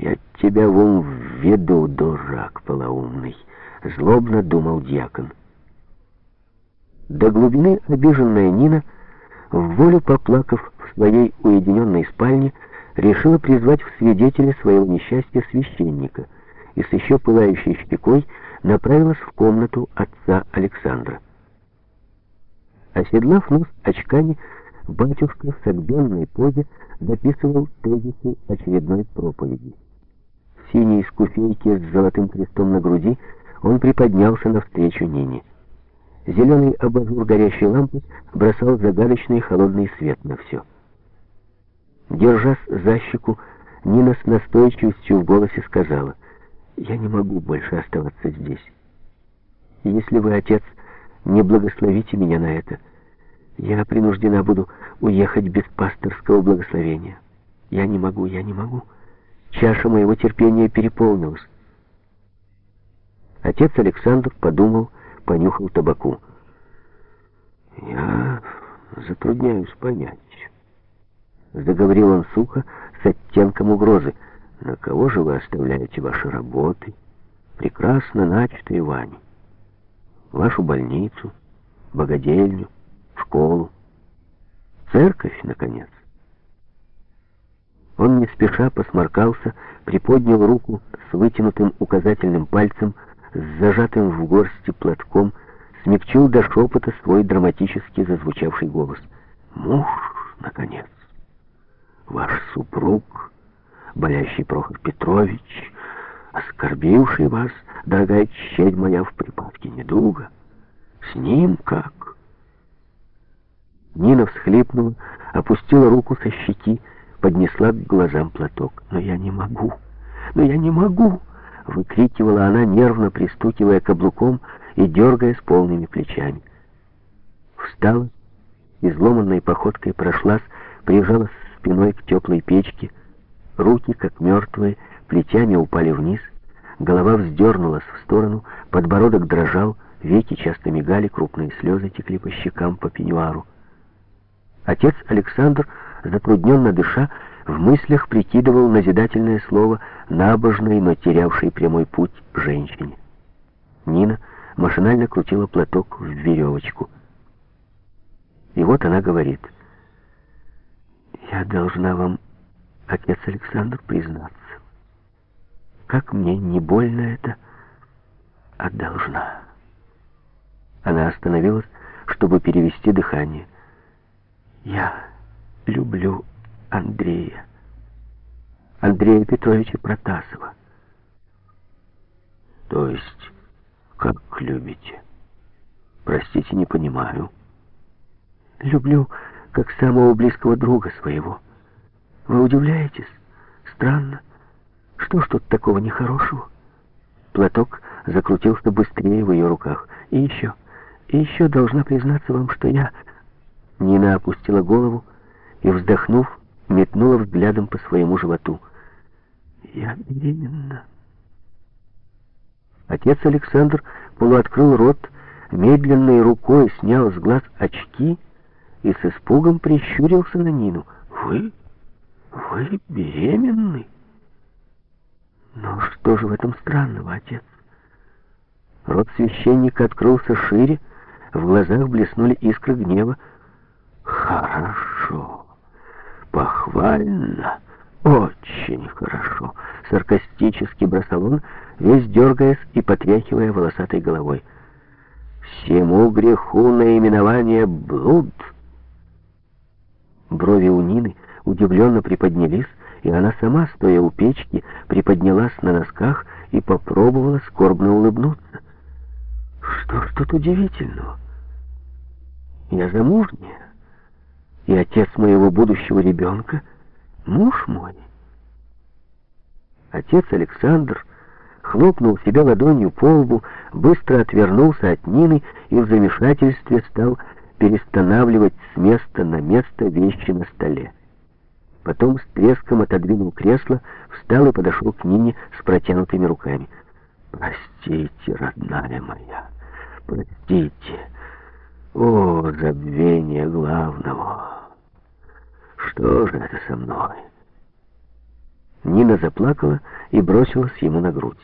«Я тебя в ум введу, дурак полоумный», — злобно думал дьякон. До глубины обиженная Нина, в волю поплакав в своей уединенной спальне, решила призвать в свидетеля своего несчастья священника и с еще пылающей щекой направилась в комнату отца Александра. Оседлав нос очками, батюшка в согбенной позе дописывал тезисы очередной проповеди. Синей скуфейке с золотым крестом на груди он приподнялся навстречу Нине. Зеленый абажур горящей лампы бросал загадочный холодный свет на все. Держась за щеку, Нина с настойчивостью в голосе сказала, «Я не могу больше оставаться здесь. Если вы, отец, не благословите меня на это, я принуждена буду уехать без пасторского благословения. Я не могу, я не могу. Чаша моего терпения переполнилась». Отец Александр подумал, понюхал табаку. «Я затрудняюсь понять». Заговорил он сухо, с оттенком угрозы. «На кого же вы оставляете ваши работы, прекрасно начатые вами? Вашу больницу, богадельню, школу, церковь, наконец?» Он не спеша посморкался, приподнял руку с вытянутым указательным пальцем, с зажатым в горсти платком, смягчил до шепота свой драматически зазвучавший голос. «Муж, наконец!» ваш супруг, болящий Прохор Петрович, оскорбивший вас, дорогая честь моя, в припадке недуга. С ним как? Нина всхлипнула, опустила руку со щеки, поднесла к глазам платок. «Но я не могу! Но я не могу!» Выкрикивала она, нервно пристукивая каблуком и дергая с полными плечами. Встала, изломанной походкой прошлась, прижалась спиной к теплой печке, руки, как мертвые, плетями упали вниз, голова вздернулась в сторону, подбородок дрожал, веки часто мигали, крупные слезы текли по щекам, по пеньюару. Отец Александр, затрудненно дыша, в мыслях прикидывал назидательное слово набожной, но терявшей прямой путь женщине. Нина машинально крутила платок в веревочку. И вот она говорит — я должна вам, отец Александр, признаться. Как мне не больно это, а должна. Она остановилась, чтобы перевести дыхание. Я люблю Андрея. Андрея Петровича Протасова. То есть, как любите? Простите, не понимаю. Люблю как самого близкого друга своего. Вы удивляетесь? Странно. Что ж тут такого нехорошего? Платок закрутился быстрее в ее руках. И еще, и еще должна признаться вам, что я... Нина опустила голову и, вздохнув, метнула взглядом по своему животу. «Я беременна». Отец Александр полуоткрыл рот, медленной рукой снял с глаз очки и с испугом прищурился на Нину. «Вы? Вы беременны?» «Но что же в этом странного, отец?» Рот священника открылся шире, в глазах блеснули искры гнева. «Хорошо, похвально, очень хорошо», — саркастически бросал он, весь дергаясь и потряхивая волосатой головой. «Всему греху наименование блуд». Брови у Нины удивленно приподнялись, и она сама, стоя у печки, приподнялась на носках и попробовала скорбно улыбнуться. Что ж тут удивительного? Я замужняя, и отец моего будущего ребенка — муж мой. Отец Александр хлопнул себя ладонью по лбу, быстро отвернулся от Нины и в замешательстве стал перестанавливать с места на место вещи на столе. Потом с треском отодвинул кресло, встал и подошел к Нине с протянутыми руками. «Простите, родная моя, простите. О, забвение главного! Что же это со мной?» Нина заплакала и бросилась ему на грудь.